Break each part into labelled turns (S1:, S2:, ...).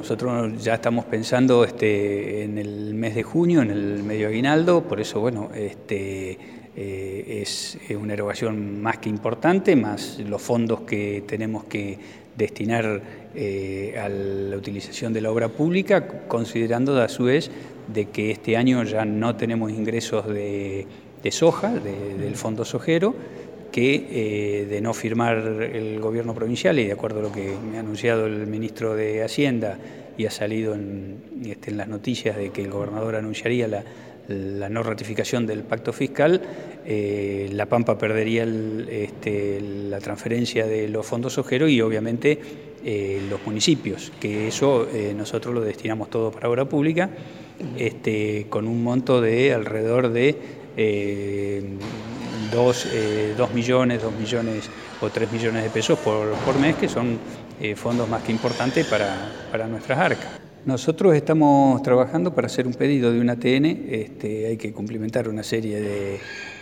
S1: nosotros ya estamos pensando este, en el mes de junio, en el medio aguinaldo, por eso, bueno, este, eh, es una erogación más que importante, más los fondos que tenemos que destinar eh, a la utilización de la obra pública, considerando a su vez de que este año ya no tenemos ingresos de, soja, del fondo sojero, que eh, de no firmar el gobierno provincial y de acuerdo a lo que me ha anunciado el ministro de Hacienda y ha salido en, este, las noticias de que el gobernador anunciaría la, no ratificación del pacto fiscal, eh, La Pampa perdería este, la transferencia de los fondos ojeros y obviamente eh, los municipios, que eso nosotros lo destinamos todo para obra pública, este, con un monto de alrededor de dos, eh, millones, dos millones o tres millones de pesos por, por mes, que son eh, fondos más que importantes para, para nuestras arcas. Nosotros estamos trabajando para hacer un pedido de una TN, este, hay que cumplimentar una serie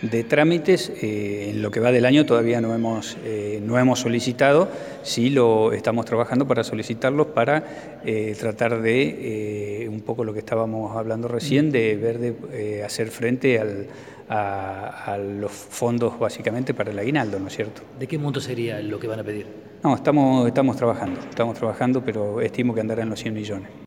S1: de, trámites, eh, en lo que va del año todavía no hemos, eh, no hemos solicitado, sí lo estamos trabajando para solicitarlos para eh, tratar de, un poco lo que estábamos hablando recién, de ver de hacer frente a, a, los fondos básicamente para el aguinaldo, ¿no es cierto?
S2: ¿De qué monto sería lo que van a pedir?
S1: No, estamos, estamos trabajando, estamos trabajando, pero estimo que andará en los 100 millones.